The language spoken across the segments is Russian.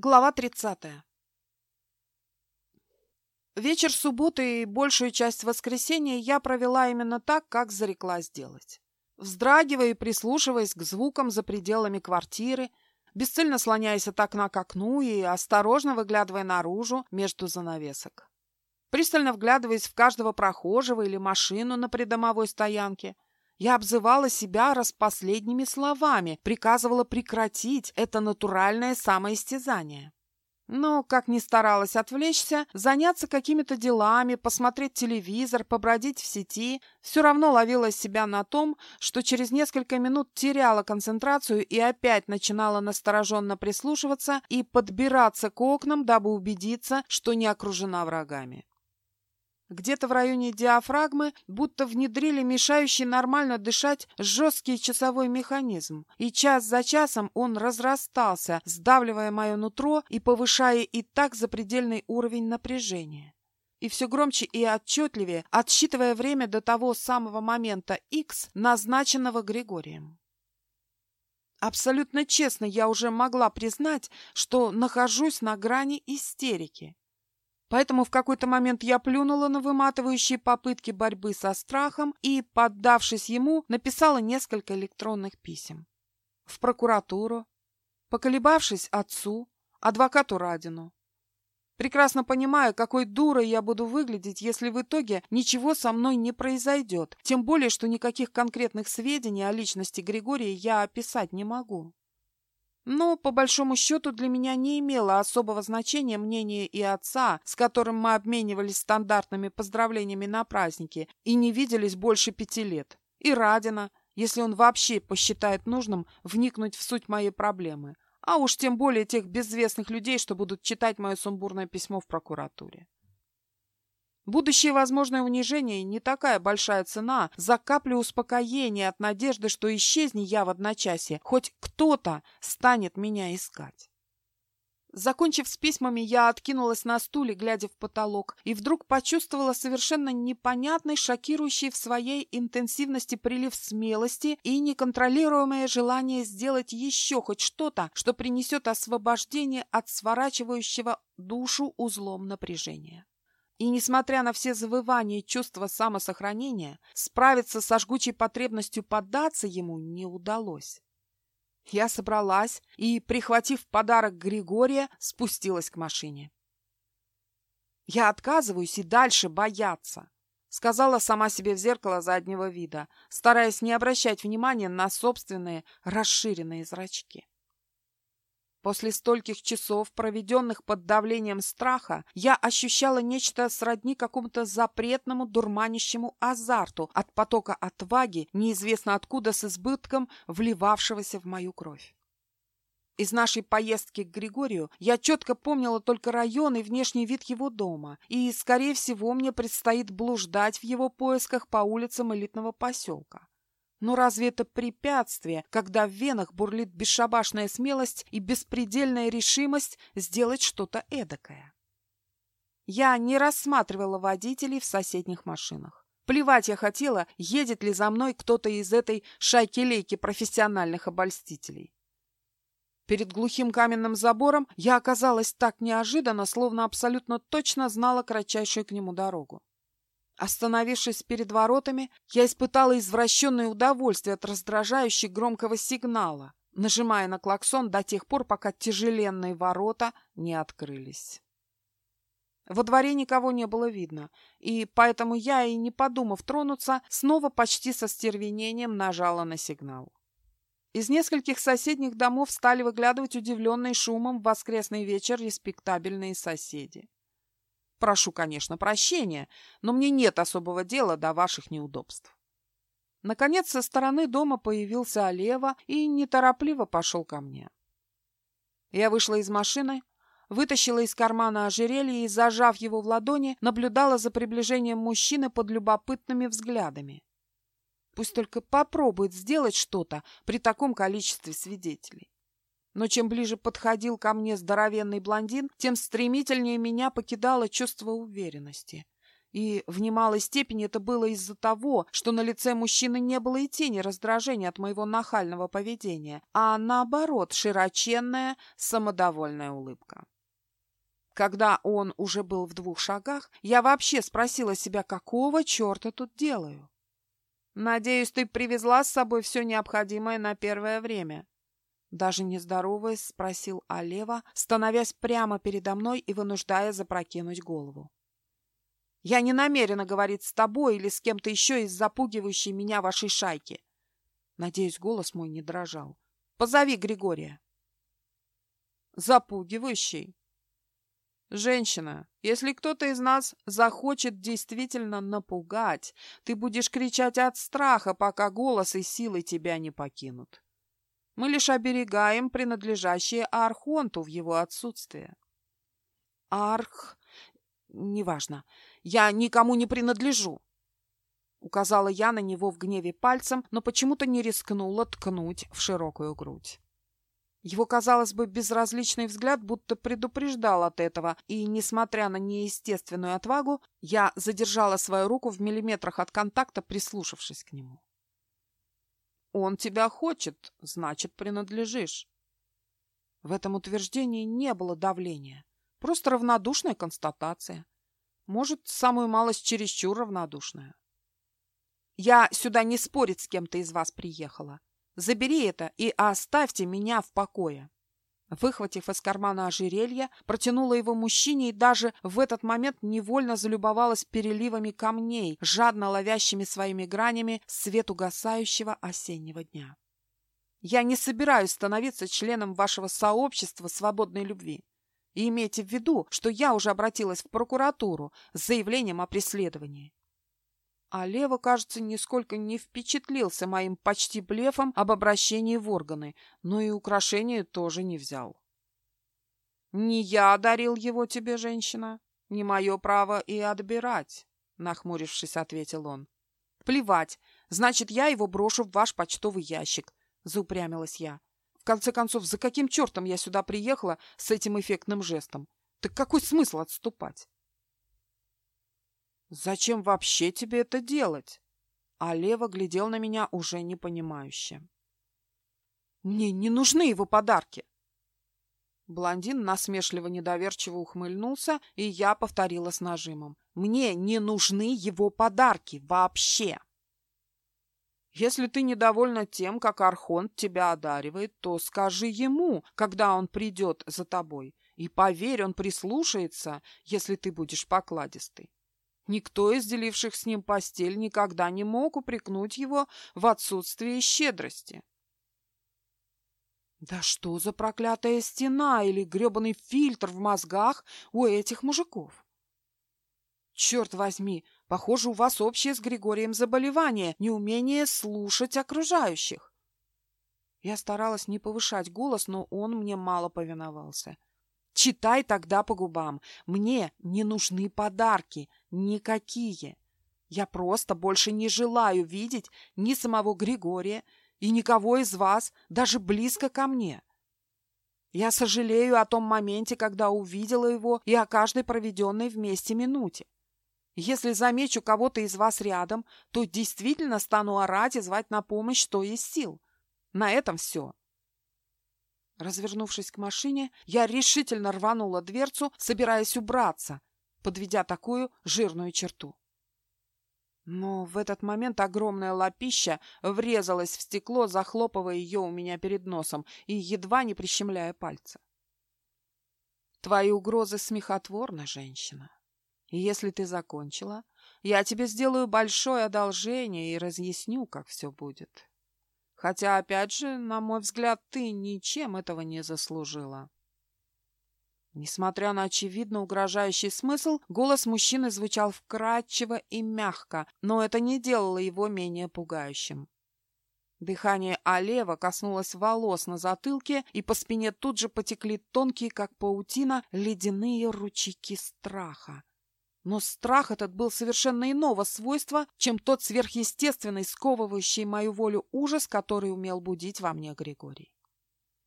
Глава 30. Вечер субботы и большую часть воскресенья я провела именно так, как зарекла сделать. Вздрагивая и прислушиваясь к звукам за пределами квартиры, бесцельно слоняясь от окна к окну и осторожно выглядывая наружу между занавесок. Пристально вглядываясь в каждого прохожего или машину на придомовой стоянке – я обзывала себя распоследними словами, приказывала прекратить это натуральное самоистязание. Но, как ни старалась отвлечься, заняться какими-то делами, посмотреть телевизор, побродить в сети, все равно ловила себя на том, что через несколько минут теряла концентрацию и опять начинала настороженно прислушиваться и подбираться к окнам, дабы убедиться, что не окружена врагами. Где-то в районе диафрагмы будто внедрили мешающий нормально дышать жесткий часовой механизм, и час за часом он разрастался, сдавливая мое нутро и повышая и так запредельный уровень напряжения. И все громче и отчетливее, отсчитывая время до того самого момента X, назначенного Григорием. Абсолютно честно я уже могла признать, что нахожусь на грани истерики. Поэтому в какой-то момент я плюнула на выматывающие попытки борьбы со страхом и, поддавшись ему, написала несколько электронных писем. В прокуратуру, поколебавшись отцу, адвокату Радину. Прекрасно понимая, какой дурой я буду выглядеть, если в итоге ничего со мной не произойдет, тем более, что никаких конкретных сведений о личности Григория я описать не могу. Но, по большому счету, для меня не имело особого значения мнение и отца, с которым мы обменивались стандартными поздравлениями на празднике и не виделись больше пяти лет. И Радина, если он вообще посчитает нужным вникнуть в суть моей проблемы. А уж тем более тех безвестных людей, что будут читать мое сумбурное письмо в прокуратуре. Будущее возможное унижение не такая большая цена за каплю успокоения от надежды, что исчезни я в одночасье, хоть кто-то станет меня искать. Закончив с письмами, я откинулась на стуле, глядя в потолок, и вдруг почувствовала совершенно непонятный, шокирующий в своей интенсивности прилив смелости и неконтролируемое желание сделать еще хоть что-то, что принесет освобождение от сворачивающего душу узлом напряжения. И, несмотря на все завывания и чувства самосохранения, справиться со жгучей потребностью поддаться ему не удалось. Я собралась и, прихватив подарок Григория, спустилась к машине. «Я отказываюсь и дальше бояться», — сказала сама себе в зеркало заднего вида, стараясь не обращать внимания на собственные расширенные зрачки. После стольких часов, проведенных под давлением страха, я ощущала нечто сродни какому-то запретному дурманящему азарту от потока отваги, неизвестно откуда с избытком, вливавшегося в мою кровь. Из нашей поездки к Григорию я четко помнила только район и внешний вид его дома, и, скорее всего, мне предстоит блуждать в его поисках по улицам элитного поселка. Но разве это препятствие, когда в венах бурлит бесшабашная смелость и беспредельная решимость сделать что-то эдакое? Я не рассматривала водителей в соседних машинах. Плевать я хотела, едет ли за мной кто-то из этой шайки-лейки профессиональных обольстителей. Перед глухим каменным забором я оказалась так неожиданно, словно абсолютно точно знала кратчайшую к нему дорогу. Остановившись перед воротами, я испытала извращенное удовольствие от раздражающего громкого сигнала, нажимая на клаксон до тех пор, пока тяжеленные ворота не открылись. Во дворе никого не было видно, и поэтому я, и не подумав тронуться, снова почти со стервенением нажала на сигнал. Из нескольких соседних домов стали выглядывать удивленные шумом в воскресный вечер респектабельные соседи. Прошу, конечно, прощения, но мне нет особого дела до ваших неудобств. Наконец, со стороны дома появился Олева и неторопливо пошел ко мне. Я вышла из машины, вытащила из кармана ожерелье и, зажав его в ладони, наблюдала за приближением мужчины под любопытными взглядами. Пусть только попробует сделать что-то при таком количестве свидетелей. Но чем ближе подходил ко мне здоровенный блондин, тем стремительнее меня покидало чувство уверенности. И в немалой степени это было из-за того, что на лице мужчины не было и тени раздражения от моего нахального поведения, а наоборот широченная, самодовольная улыбка. Когда он уже был в двух шагах, я вообще спросила себя, какого черта тут делаю? «Надеюсь, ты привезла с собой все необходимое на первое время?» Даже не здороваясь, спросил Алева, становясь прямо передо мной и вынуждая запрокинуть голову. Я не намерена говорить с тобой или с кем-то еще из запугивающей меня вашей шайки. Надеюсь, голос мой не дрожал. Позови Григория. Запугивающий? Женщина, если кто-то из нас захочет действительно напугать, ты будешь кричать от страха, пока голос и силы тебя не покинут. Мы лишь оберегаем принадлежащее Архонту в его отсутствие. Арх... Неважно. Я никому не принадлежу. Указала я на него в гневе пальцем, но почему-то не рискнула ткнуть в широкую грудь. Его, казалось бы, безразличный взгляд будто предупреждал от этого, и, несмотря на неестественную отвагу, я задержала свою руку в миллиметрах от контакта, прислушавшись к нему. «Он тебя хочет, значит, принадлежишь». В этом утверждении не было давления, просто равнодушная констатация. Может, самую малость чересчур равнодушная. Я сюда не спорить с кем-то из вас приехала. Забери это и оставьте меня в покое. Выхватив из кармана ожерелье, протянула его мужчине и даже в этот момент невольно залюбовалась переливами камней, жадно ловящими своими гранями свет угасающего осеннего дня. Я не собираюсь становиться членом вашего сообщества свободной любви. И имейте в виду, что я уже обратилась в прокуратуру с заявлением о преследовании. А Лева, кажется, нисколько не впечатлился моим почти блефом об обращении в органы, но и украшения тоже не взял. «Не я дарил его тебе, женщина, не мое право и отбирать», — нахмурившись, ответил он. «Плевать, значит, я его брошу в ваш почтовый ящик», — заупрямилась я конце концов, за каким чертом я сюда приехала с этим эффектным жестом? Так какой смысл отступать? Зачем вообще тебе это делать? А Лева глядел на меня уже непонимающе. Мне не нужны его подарки. Блондин насмешливо-недоверчиво ухмыльнулся, и я повторила с нажимом. Мне не нужны его подарки вообще. Если ты недовольна тем, как Архонт тебя одаривает, то скажи ему, когда он придет за тобой. И поверь, он прислушается, если ты будешь покладистой. Никто из деливших с ним постель никогда не мог упрекнуть его в отсутствии щедрости. Да что за проклятая стена или гребаный фильтр в мозгах у этих мужиков? Черт возьми, Похоже, у вас общее с Григорием заболевание, неумение слушать окружающих. Я старалась не повышать голос, но он мне мало повиновался. Читай тогда по губам. Мне не нужны подарки. Никакие. Я просто больше не желаю видеть ни самого Григория и никого из вас даже близко ко мне. Я сожалею о том моменте, когда увидела его и о каждой проведенной вместе минуте. Если замечу кого-то из вас рядом, то действительно стану орать и звать на помощь, что есть сил. На этом все. Развернувшись к машине, я решительно рванула дверцу, собираясь убраться, подведя такую жирную черту. Но в этот момент огромная лапища врезалась в стекло, захлопывая ее у меня перед носом и едва не прищемляя пальцы. Твои угрозы смехотворны, женщина. И если ты закончила, я тебе сделаю большое одолжение и разъясню, как все будет. Хотя, опять же, на мой взгляд, ты ничем этого не заслужила. Несмотря на очевидно угрожающий смысл, голос мужчины звучал вкрадчиво и мягко, но это не делало его менее пугающим. Дыхание Алева коснулось волос на затылке, и по спине тут же потекли тонкие, как паутина, ледяные ручейки страха. Но страх этот был совершенно иного свойства, чем тот сверхъестественный, сковывающий мою волю ужас, который умел будить во мне Григорий.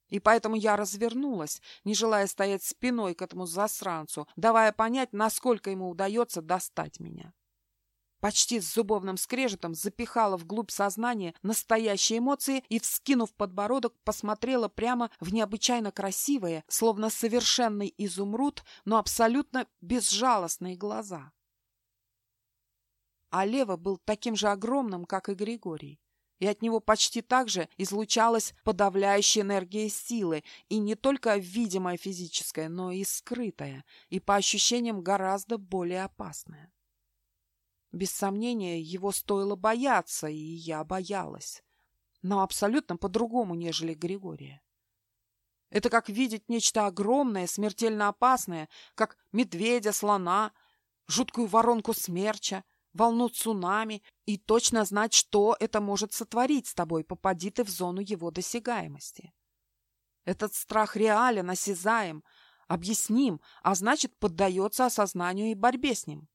И поэтому я развернулась, не желая стоять спиной к этому засранцу, давая понять, насколько ему удается достать меня. Почти с зубовным скрежетом запихала вглубь сознания настоящие эмоции и, вскинув подбородок, посмотрела прямо в необычайно красивые, словно совершенный изумруд, но абсолютно безжалостные глаза. А Лева был таким же огромным, как и Григорий и от него почти так же излучалась подавляющая энергия силы, и не только видимая физическая, но и скрытая, и по ощущениям гораздо более опасная. Без сомнения, его стоило бояться, и я боялась, но абсолютно по-другому, нежели Григория. Это как видеть нечто огромное, смертельно опасное, как медведя, слона, жуткую воронку смерча, волну цунами и точно знать, что это может сотворить с тобой, попади ты в зону его досягаемости. Этот страх реален, осязаем, объясним, а значит, поддается осознанию и борьбе с ним.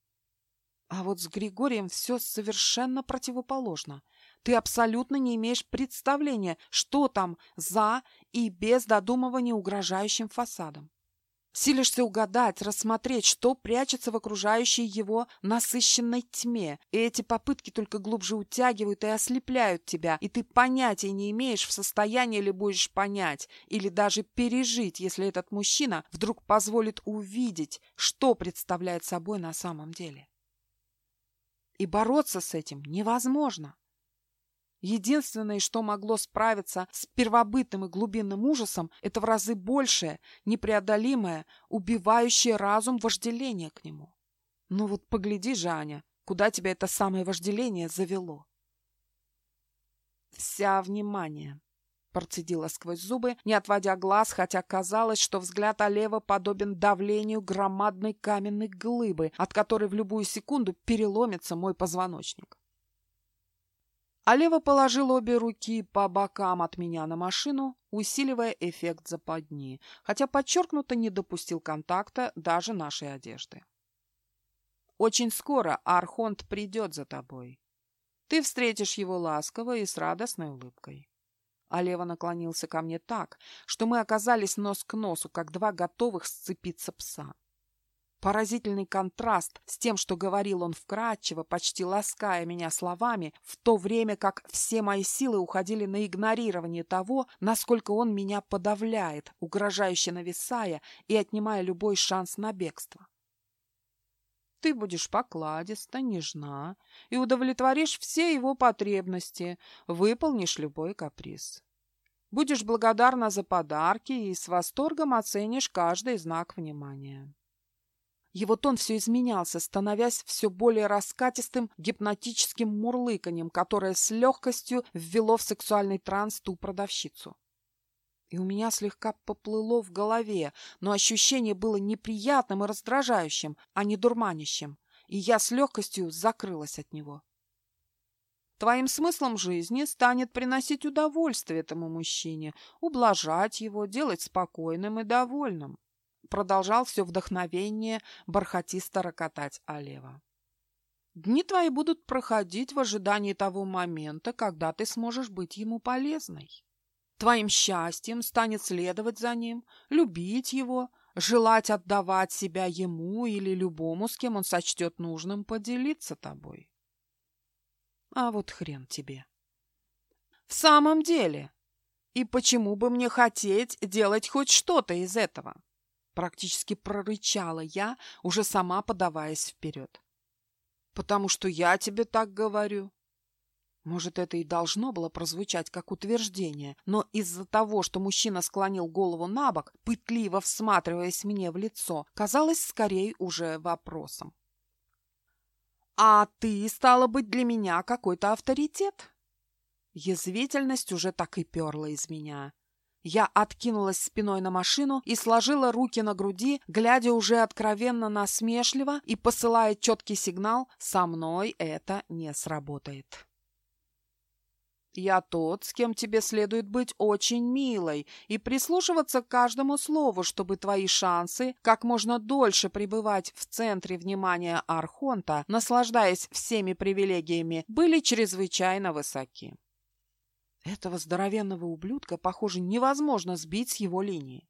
А вот с Григорием все совершенно противоположно. Ты абсолютно не имеешь представления, что там за и без додумывания угрожающим фасадом. Силишься угадать, рассмотреть, что прячется в окружающей его насыщенной тьме. И эти попытки только глубже утягивают и ослепляют тебя, и ты понятия не имеешь, в состоянии ли будешь понять или даже пережить, если этот мужчина вдруг позволит увидеть, что представляет собой на самом деле. И бороться с этим невозможно. Единственное, что могло справиться с первобытным и глубинным ужасом, это в разы большее, непреодолимое, убивающее разум вожделение к нему. Ну вот погляди же, Аня, куда тебя это самое вожделение завело? Вся внимание, процедила сквозь зубы, не отводя глаз, хотя казалось, что взгляд Олева подобен давлению громадной каменной глыбы, от которой в любую секунду переломится мой позвоночник. А Лева положил обе руки по бокам от меня на машину, усиливая эффект западни, хотя подчеркнуто не допустил контакта даже нашей одежды. «Очень скоро Архонт придет за тобой. Ты встретишь его ласково и с радостной улыбкой». А Лева наклонился ко мне так, что мы оказались нос к носу, как два готовых сцепиться пса. Поразительный контраст с тем, что говорил он вкратчиво, почти лаская меня словами, в то время как все мои силы уходили на игнорирование того, насколько он меня подавляет, угрожающе нависая и отнимая любой шанс на бегство. Ты будешь покладиста, нежна и удовлетворишь все его потребности, выполнишь любой каприз. Будешь благодарна за подарки и с восторгом оценишь каждый знак внимания. Его тон все изменялся, становясь все более раскатистым гипнотическим мурлыканьем, которое с легкостью ввело в сексуальный транс ту продавщицу. И у меня слегка поплыло в голове, но ощущение было неприятным и раздражающим, а не дурманящим, и я с легкостью закрылась от него. Твоим смыслом жизни станет приносить удовольствие этому мужчине, ублажать его, делать спокойным и довольным продолжал все вдохновение бархатисто рокотать Алева. Дни твои будут проходить в ожидании того момента, когда ты сможешь быть ему полезной. Твоим счастьем станет следовать за ним, любить его, желать отдавать себя ему или любому, с кем он сочтет нужным поделиться тобой. А вот хрен тебе. В самом деле, и почему бы мне хотеть делать хоть что-то из этого? Практически прорычала я, уже сама подаваясь вперед. «Потому что я тебе так говорю». Может, это и должно было прозвучать как утверждение, но из-за того, что мужчина склонил голову на бок, пытливо всматриваясь мне в лицо, казалось скорее уже вопросом. «А ты, стала быть, для меня какой-то авторитет?» Язвительность уже так и перла из меня. Я откинулась спиной на машину и сложила руки на груди, глядя уже откровенно насмешливо и посылая четкий сигнал «Со мной это не сработает». Я тот, с кем тебе следует быть очень милой и прислушиваться к каждому слову, чтобы твои шансы как можно дольше пребывать в центре внимания Архонта, наслаждаясь всеми привилегиями, были чрезвычайно высоки. Этого здоровенного ублюдка, похоже, невозможно сбить с его линии.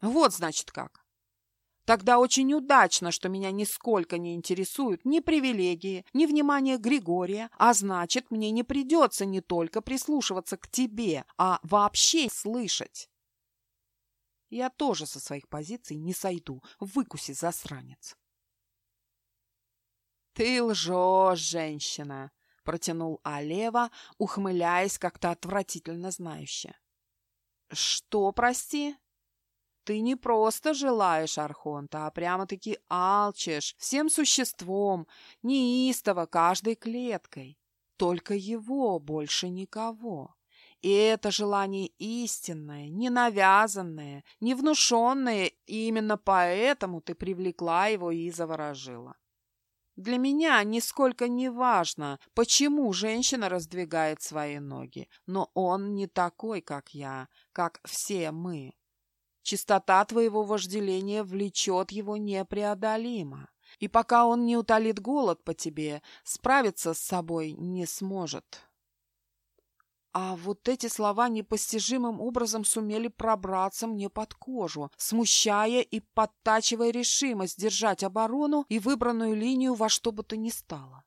Вот, значит, как. Тогда очень удачно, что меня нисколько не интересуют ни привилегии, ни внимание Григория, а значит, мне не придется не только прислушиваться к тебе, а вообще слышать. Я тоже со своих позиций не сойду, выкуси, засранец. Ты лжешь, женщина, протянул Алева, ухмыляясь как-то отвратительно знающе. Что, прости? Ты не просто желаешь Архонта, а прямо-таки алчешь всем существом, неистово, каждой клеткой. Только его, больше никого. И это желание истинное, не навязанное, не внушенное, и именно поэтому ты привлекла его и заворожила. Для меня нисколько не важно, почему женщина раздвигает свои ноги, но он не такой, как я, как все мы. Чистота твоего вожделения влечет его непреодолимо. И пока он не утолит голод по тебе, справиться с собой не сможет. А вот эти слова непостижимым образом сумели пробраться мне под кожу, смущая и подтачивая решимость держать оборону и выбранную линию во что бы то ни стало.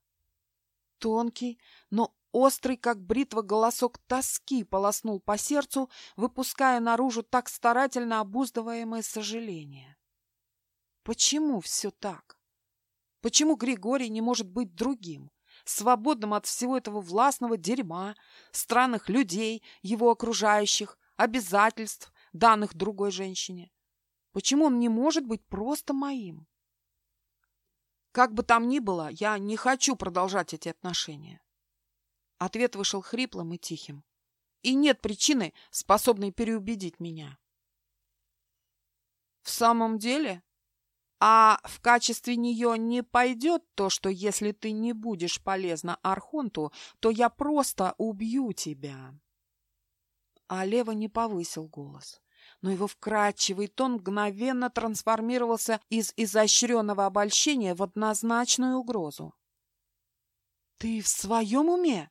Тонкий, но Острый, как бритва, голосок тоски полоснул по сердцу, выпуская наружу так старательно обуздываемое сожаление. Почему все так? Почему Григорий не может быть другим, свободным от всего этого властного дерьма, странных людей, его окружающих, обязательств, данных другой женщине? Почему он не может быть просто моим? Как бы там ни было, я не хочу продолжать эти отношения. Ответ вышел хриплым и тихим. И нет причины, способной переубедить меня. В самом деле? А в качестве нее не пойдет то, что если ты не будешь полезна Архонту, то я просто убью тебя. А Лева не повысил голос, но его вкрадчивый тон мгновенно трансформировался из изощренного обольщения в однозначную угрозу. «Ты в своем уме?»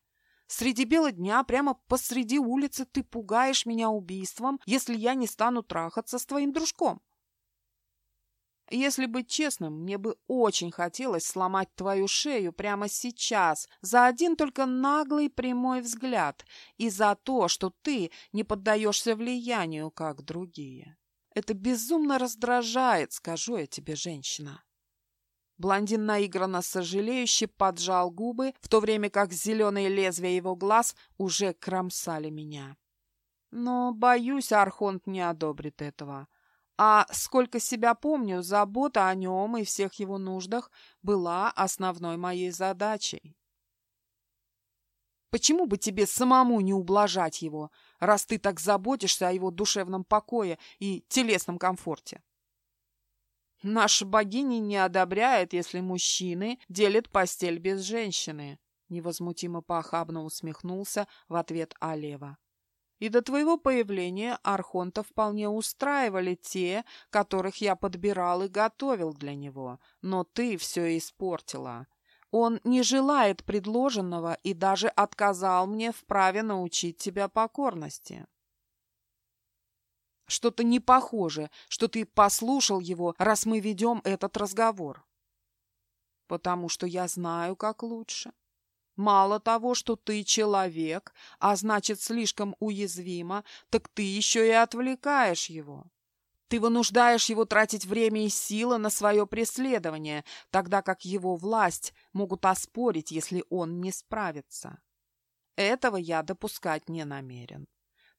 Среди бела дня, прямо посреди улицы, ты пугаешь меня убийством, если я не стану трахаться с твоим дружком. Если быть честным, мне бы очень хотелось сломать твою шею прямо сейчас за один только наглый прямой взгляд и за то, что ты не поддаешься влиянию, как другие. Это безумно раздражает, скажу я тебе, женщина. Блондин наигранно сожалеюще поджал губы, в то время как зеленые лезвия его глаз уже кромсали меня. Но, боюсь, Архонт не одобрит этого. А сколько себя помню, забота о нем и всех его нуждах была основной моей задачей. Почему бы тебе самому не ублажать его, раз ты так заботишься о его душевном покое и телесном комфорте? Наша богиня не одобряет, если мужчины делят постель без женщины. Невозмутимо похабно усмехнулся в ответ Алева. И до твоего появления Архонта вполне устраивали те, которых я подбирал и готовил для него. Но ты все испортила. Он не желает предложенного и даже отказал мне в праве научить тебя покорности. Что-то не похоже, что ты послушал его, раз мы ведем этот разговор. Потому что я знаю, как лучше. Мало того, что ты человек, а значит слишком уязвима, так ты еще и отвлекаешь его. Ты вынуждаешь его тратить время и силы на свое преследование, тогда как его власть могут оспорить, если он не справится. Этого я допускать не намерен.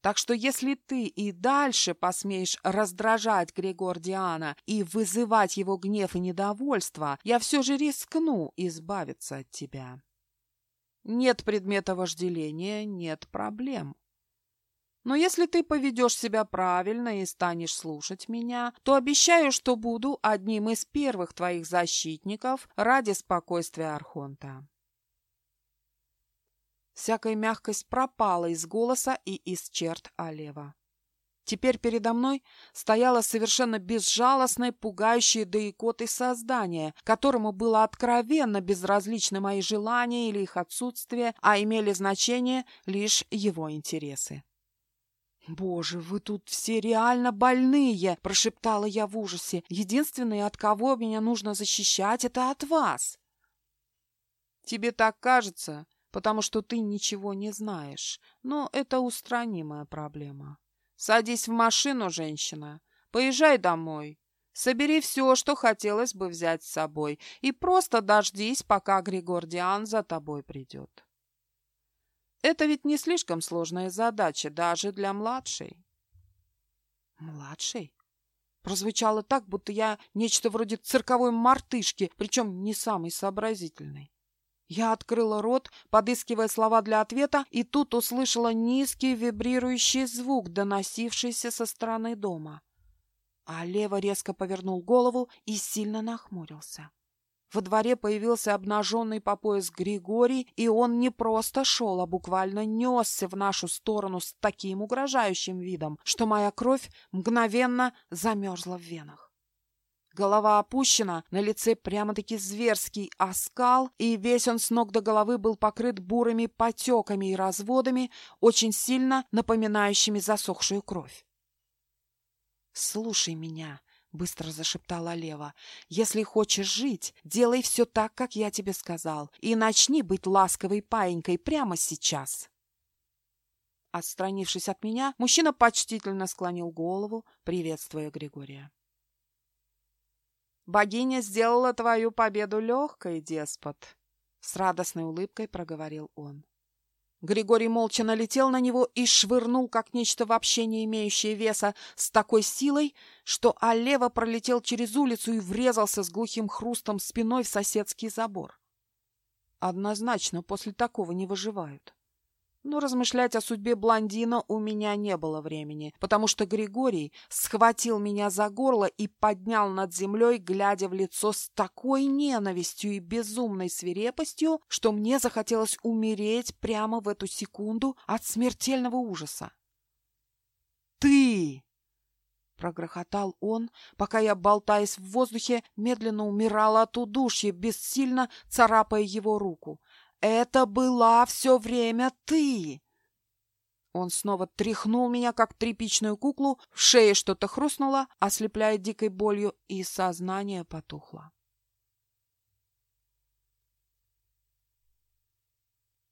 Так что если ты и дальше посмеешь раздражать Григордиана и вызывать его гнев и недовольство, я все же рискну избавиться от тебя. Нет предмета вожделения, нет проблем. Но если ты поведешь себя правильно и станешь слушать меня, то обещаю, что буду одним из первых твоих защитников ради спокойствия Архонта. Всякая мягкость пропала из голоса и из черт Алева. Теперь передо мной стояло совершенно безжалостное, пугающее да икоты создание, которому было откровенно безразличны мои желания или их отсутствие, а имели значение лишь его интересы. «Боже, вы тут все реально больные!» – прошептала я в ужасе. «Единственное, от кого меня нужно защищать, это от вас!» «Тебе так кажется, потому что ты ничего не знаешь, но это устранимая проблема. Садись в машину, женщина, поезжай домой, собери все, что хотелось бы взять с собой, и просто дождись, пока Григордиан за тобой придет». Это ведь не слишком сложная задача даже для младшей. Младшей? Прозвучало так, будто я нечто вроде цирковой мартышки, причем не самой сообразительной. Я открыла рот, подыскивая слова для ответа, и тут услышала низкий вибрирующий звук, доносившийся со стороны дома. А Лева резко повернул голову и сильно нахмурился. Во дворе появился обнаженный по пояс Григорий, и он не просто шел, а буквально несся в нашу сторону с таким угрожающим видом, что моя кровь мгновенно замерзла в венах. Голова опущена, на лице прямо-таки зверский оскал, и весь он с ног до головы был покрыт бурыми потеками и разводами, очень сильно напоминающими засохшую кровь. «Слушай меня», — быстро зашептала Лева. «Если хочешь жить, делай все так, как я тебе сказал, и начни быть ласковой паинькой прямо сейчас». Отстранившись от меня, мужчина почтительно склонил голову, приветствуя Григория. «Богиня сделала твою победу легкой, деспот!» С радостной улыбкой проговорил он. Григорий молча налетел на него и швырнул, как нечто вообще не имеющее веса, с такой силой, что Алева пролетел через улицу и врезался с глухим хрустом спиной в соседский забор. Однозначно, после такого не выживают. Но размышлять о судьбе блондина у меня не было времени, потому что Григорий схватил меня за горло и поднял над землей, глядя в лицо с такой ненавистью и безумной свирепостью, что мне захотелось умереть прямо в эту секунду от смертельного ужаса. «Ты!» — прогрохотал он, пока я, болтаясь в воздухе, медленно умирала от удушья, бессильно царапая его руку — это была все время ты!» Он снова тряхнул меня, как тряпичную куклу, в шее что-то хрустнуло, ослепляя дикой болью, и сознание потухло.